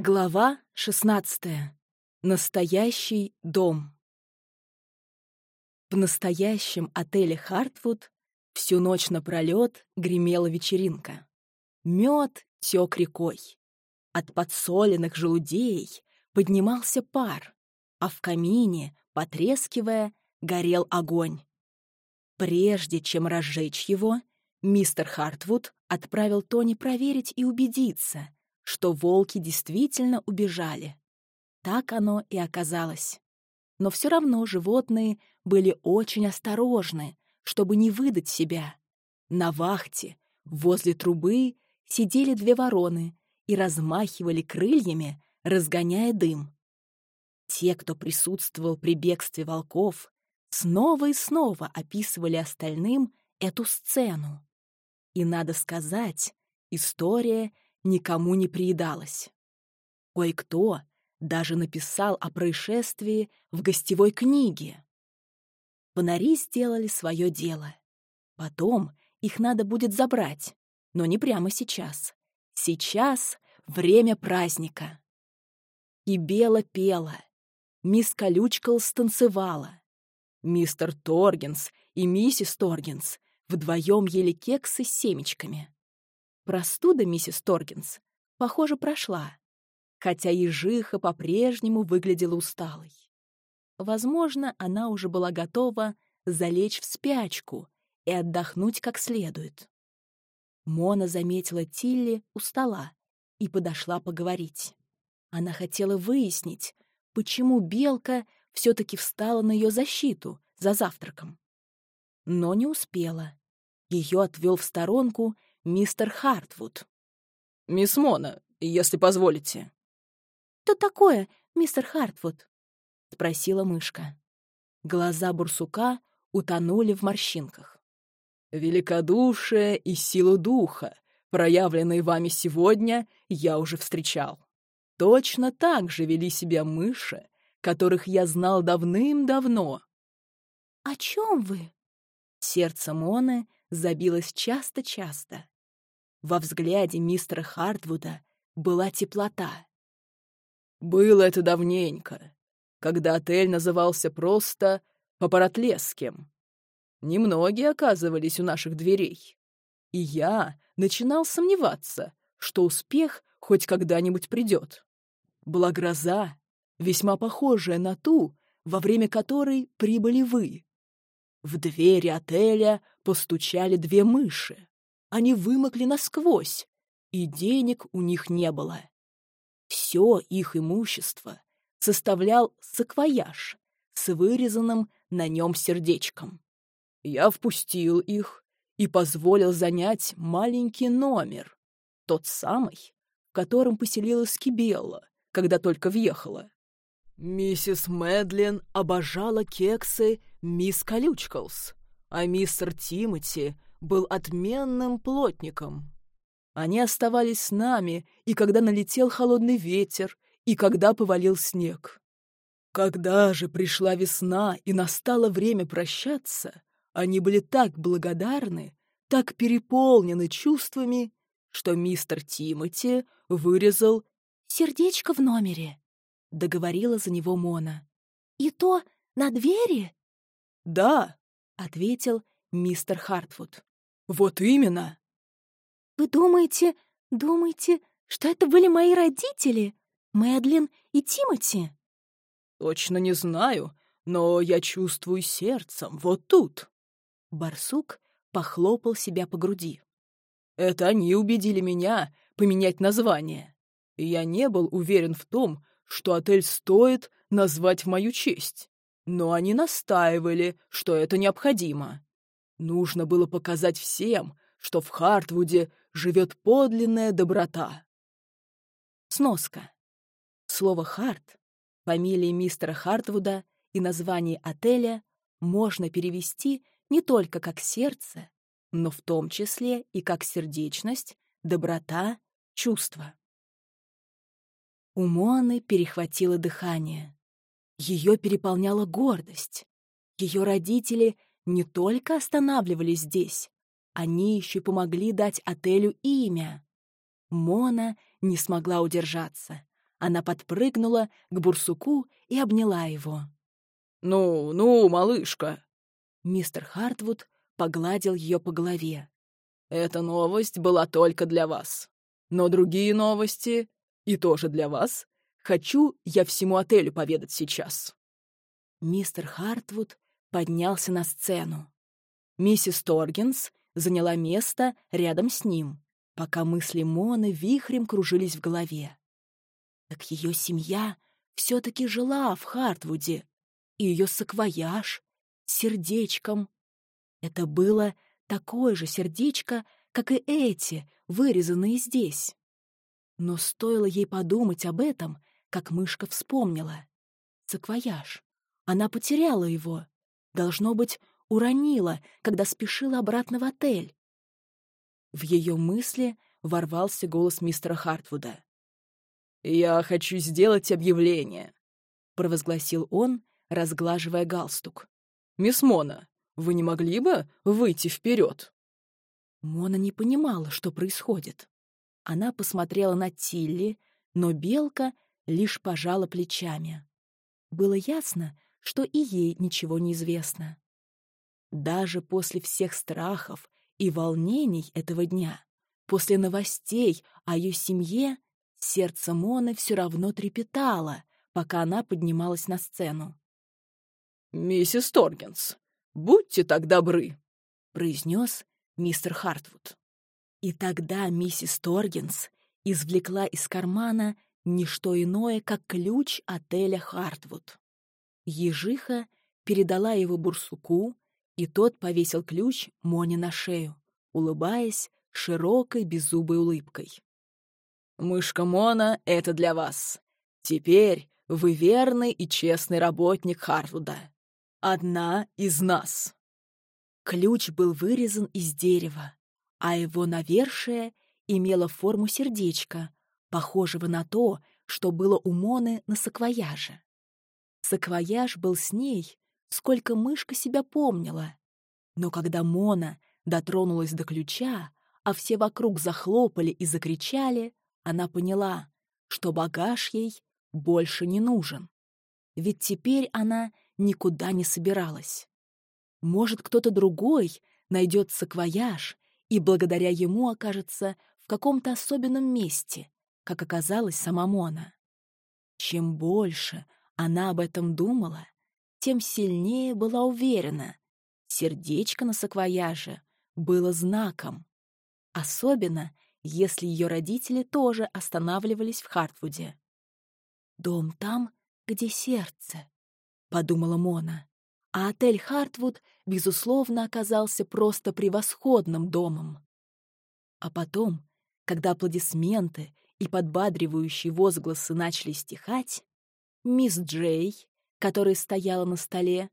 Глава 16. Настоящий дом. В настоящем отеле «Хартвуд» всю ночь напролёт гремела вечеринка. Мед тек рекой. От подсоленных желудей поднимался пар, а в камине, потрескивая, горел огонь. Прежде чем разжечь его, мистер Хартвуд отправил Тони проверить и убедиться — что волки действительно убежали. Так оно и оказалось. Но все равно животные были очень осторожны, чтобы не выдать себя. На вахте, возле трубы, сидели две вороны и размахивали крыльями, разгоняя дым. Те, кто присутствовал при бегстве волков, снова и снова описывали остальным эту сцену. И, надо сказать, история — никому не приедалось. Кое-кто даже написал о происшествии в гостевой книге. Фонари сделали свое дело. Потом их надо будет забрать, но не прямо сейчас. Сейчас время праздника. И Бела пела, мисс Колючкал станцевала. Мистер Торгенс и миссис Торгенс вдвоем ели кексы с семечками. Простуда миссис Торгинс, похоже, прошла, хотя ежиха по-прежнему выглядела усталой. Возможно, она уже была готова залечь в спячку и отдохнуть как следует. Мона заметила Тилли у стола и подошла поговорить. Она хотела выяснить, почему Белка все-таки встала на ее защиту за завтраком. Но не успела. Ее отвел в сторонку мистер Хартвуд. «Мисс Мона, если позволите». «Что такое, мистер Хартвуд?» — спросила мышка. Глаза бурсука утонули в морщинках. «Великодушие и силу духа, проявленные вами сегодня, я уже встречал. Точно так же вели себя мыши, которых я знал давным-давно». «О чем вы?» Сердце Моны забилось часто-часто. Во взгляде мистера Хартвуда была теплота. «Было это давненько, когда отель назывался просто Папоротлесским. Немногие оказывались у наших дверей. И я начинал сомневаться, что успех хоть когда-нибудь придет. Была гроза, весьма похожая на ту, во время которой прибыли вы. В двери отеля постучали две мыши. Они вымокли насквозь, и денег у них не было. Все их имущество составлял саквояж с вырезанным на нем сердечком. Я впустил их и позволил занять маленький номер, тот самый, в котором поселилась Кибелла, когда только въехала. Миссис Мэдлин обожала кексы мисс Колючкалс, а мистер Тимоти был отменным плотником. Они оставались с нами, и когда налетел холодный ветер, и когда повалил снег. Когда же пришла весна и настало время прощаться, они были так благодарны, так переполнены чувствами, что мистер Тимоти вырезал «сердечко в номере», — договорила за него Мона. «И то на двери?» «Да», — ответил мистер Хартфуд. «Вот именно!» «Вы думаете, думаете, что это были мои родители, Мэдлин и Тимоти?» «Точно не знаю, но я чувствую сердцем, вот тут». Барсук похлопал себя по груди. «Это они убедили меня поменять название. Я не был уверен в том, что отель стоит назвать в мою честь. Но они настаивали, что это необходимо. Нужно было показать всем, что в Хартвуде живет подлинная доброта. Сноска. Слово «Харт», фамилия мистера Хартвуда и название отеля можно перевести не только как «сердце», но в том числе и как сердечность, доброта, чувство. У Моны перехватило дыхание. Ее переполняла гордость. Ее родители не только останавливались здесь, они еще помогли дать отелю имя. Мона не смогла удержаться. Она подпрыгнула к бурсуку и обняла его. «Ну, ну, малышка!» Мистер Хартвуд погладил ее по голове. «Эта новость была только для вас. Но другие новости, и тоже для вас, хочу я всему отелю поведать сейчас». Мистер Хартвуд поднялся на сцену. Миссис Торгенс заняла место рядом с ним, пока мысли Моны вихрем кружились в голове. Так ее семья все-таки жила в Хартвуде, и ее саквояж сердечком. Это было такое же сердечко, как и эти, вырезанные здесь. Но стоило ей подумать об этом, как мышка вспомнила. Саквояж. Она потеряла его. Должно быть, уронила, когда спешила обратно в отель. В ее мысли ворвался голос мистера Хартвуда. «Я хочу сделать объявление», — провозгласил он, разглаживая галстук. «Мисс Мона, вы не могли бы выйти вперед?» Мона не понимала, что происходит. Она посмотрела на Тилли, но белка лишь пожала плечами. Было ясно, что и ей ничего не известно. Даже после всех страхов и волнений этого дня, после новостей о ее семье, сердце Моны все равно трепетало, пока она поднималась на сцену. «Миссис Торгенс, будьте так добры», — произнес мистер Хартвуд. И тогда миссис Торгенс извлекла из кармана не что иное, как ключ отеля Хартвуд. Ежиха передала его бурсуку, и тот повесил ключ Моне на шею, улыбаясь широкой беззубой улыбкой. «Мышка Мона — это для вас. Теперь вы верный и честный работник Хартвуда. Одна из нас». Ключ был вырезан из дерева, а его навершие имело форму сердечка, похожего на то, что было у Моны на саквояже. Саквояж был с ней, сколько мышка себя помнила. Но когда Мона дотронулась до ключа, а все вокруг захлопали и закричали, она поняла, что багаж ей больше не нужен. Ведь теперь она никуда не собиралась. Может, кто-то другой найдет саквояж и благодаря ему окажется в каком-то особенном месте, как оказалась сама Мона. Чем больше она об этом думала, тем сильнее была уверена. Сердечко на саквояже было знаком. Особенно, если ее родители тоже останавливались в Хартвуде. «Дом там, где сердце», — подумала Мона. А отель «Хартвуд», безусловно, оказался просто превосходным домом. А потом, когда аплодисменты и подбадривающие возгласы начали стихать, Мисс Джей, которая стояла на столе,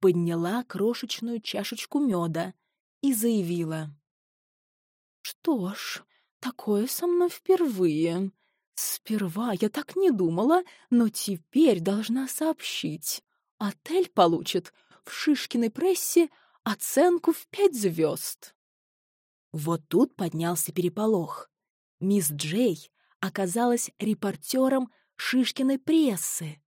подняла крошечную чашечку меда и заявила. «Что ж, такое со мной впервые. Сперва я так не думала, но теперь должна сообщить. Отель получит в Шишкиной прессе оценку в пять звезд». Вот тут поднялся переполох. Мисс Джей оказалась репортером Шишкиной прессы.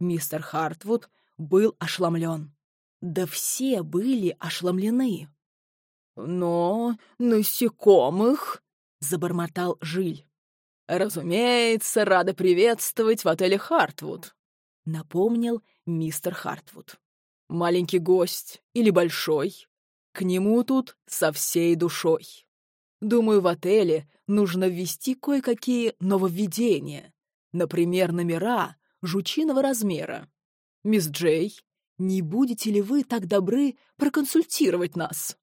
Мистер Хартвуд был ошеломлен. Да все были ошеломлены. «Но насекомых...» — забормотал Жиль. «Разумеется, рада приветствовать в отеле Хартвуд», — напомнил мистер Хартвуд. «Маленький гость или большой, к нему тут со всей душой. Думаю, в отеле нужно ввести кое-какие нововведения. Например, номера жучиного размера. Мисс Джей, не будете ли вы так добры проконсультировать нас?»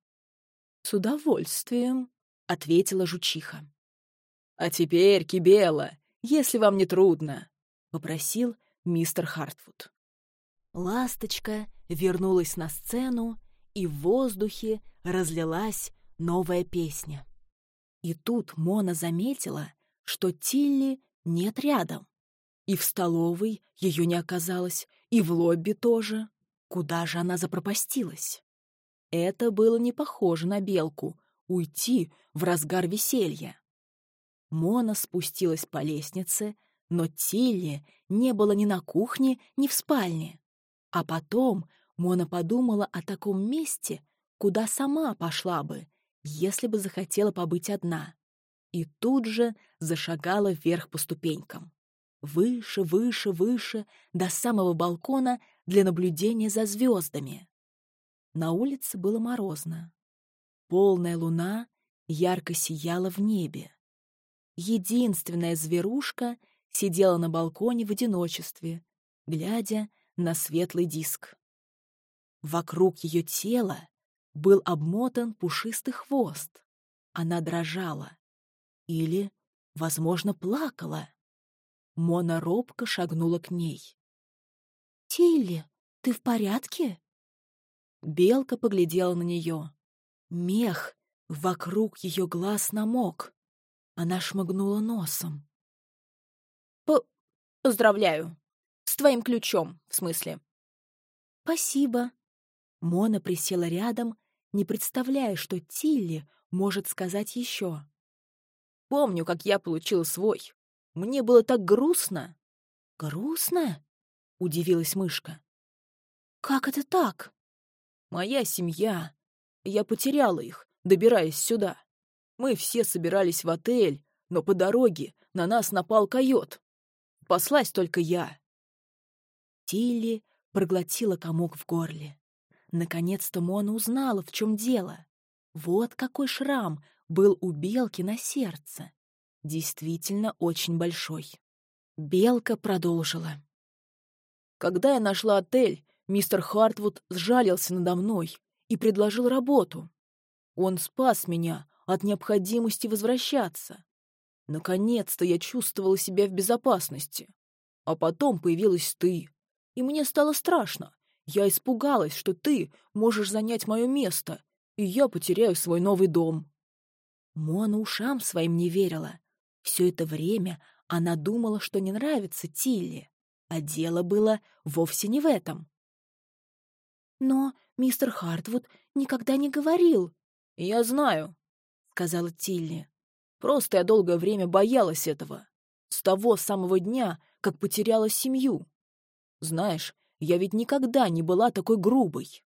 «С удовольствием», — ответила жучиха. «А теперь, Кибела, если вам не трудно», — попросил мистер Хартфуд. Ласточка вернулась на сцену, и в воздухе разлилась новая песня. И тут Мона заметила, что Тилли нет рядом. И в столовой ее не оказалось, и в лобби тоже. Куда же она запропастилась? Это было не похоже на белку — уйти в разгар веселья. Мона спустилась по лестнице, Но Тилли не было ни на кухне, ни в спальне. А потом Мона подумала о таком месте, куда сама пошла бы, если бы захотела побыть одна. И тут же зашагала вверх по ступенькам. Выше, выше, выше, до самого балкона для наблюдения за звездами. На улице было морозно. Полная луна ярко сияла в небе. Единственная зверушка сидела на балконе в одиночестве, глядя на светлый диск. Вокруг ее тела был обмотан пушистый хвост. Она дрожала. Или, возможно, плакала. Мона робко шагнула к ней. «Тилли, ты в порядке?» Белка поглядела на нее. Мех вокруг ее глаз намок. Она шмыгнула носом. П «Поздравляю. С твоим ключом, в смысле». «Спасибо». Мона присела рядом, не представляя, что Тилли может сказать еще. «Помню, как я получил свой. Мне было так грустно». «Грустно?» — удивилась мышка. «Как это так?» «Моя семья. Я потеряла их, добираясь сюда. Мы все собирались в отель, но по дороге на нас напал койот. Спаслась только я». Тилли проглотила комок в горле. Наконец-то Мона узнала, в чем дело. Вот какой шрам был у белки на сердце. Действительно очень большой. Белка продолжила. Когда я нашла отель, мистер Хартвуд сжалился надо мной и предложил работу. Он спас меня от необходимости возвращаться. Наконец-то я чувствовала себя в безопасности. А потом появилась ты, и мне стало страшно. Я испугалась, что ты можешь занять мое место, и я потеряю свой новый дом. Мона ушам своим не верила. Все это время она думала, что не нравится Тилли, а дело было вовсе не в этом. «Но мистер Хартвуд никогда не говорил». «Я знаю», — сказала Тилли. «Просто я долгое время боялась этого. С того самого дня, как потеряла семью. Знаешь, я ведь никогда не была такой грубой».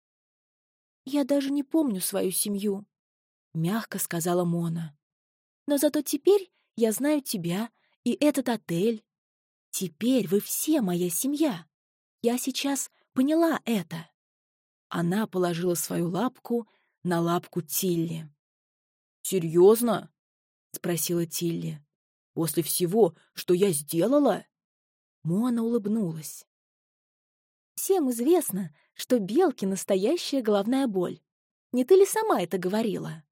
«Я даже не помню свою семью», — мягко сказала Мона. «Но зато теперь я знаю тебя и этот отель. Теперь вы все моя семья. Я сейчас поняла это». Она положила свою лапку на лапку Тилли. «Серьезно?» — спросила Тилли. «После всего, что я сделала?» Мона улыбнулась. Всем известно, что белки — настоящая головная боль. Не ты ли сама это говорила?»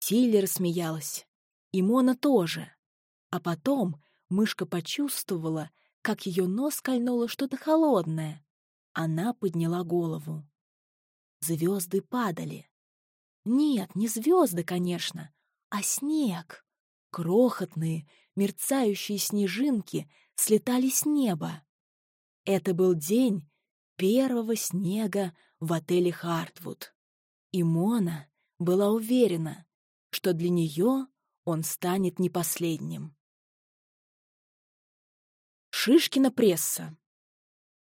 Тилли рассмеялась. И Мона тоже. А потом мышка почувствовала, как ее нос кольнуло что-то холодное. Она подняла голову. Звезды падали. Нет, не звезды, конечно, а снег. Крохотные, мерцающие снежинки слетали с неба. Это был день, первого снега в отеле «Хартвуд». И Мона была уверена, что для нее он станет не последним. Шишкина пресса.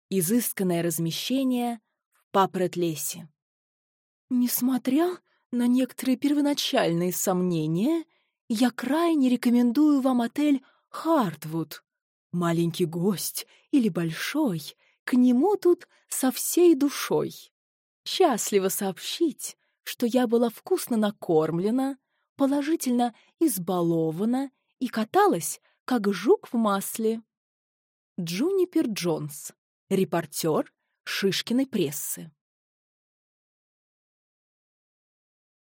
Изысканное размещение в Папретлесе. Несмотря на некоторые первоначальные сомнения, я крайне рекомендую вам отель «Хартвуд». Маленький гость или большой — к нему тут со всей душой. Счастливо сообщить, что я была вкусно накормлена, положительно избалована и каталась, как жук в масле. Джунипер Джонс, репортер Шишкиной прессы.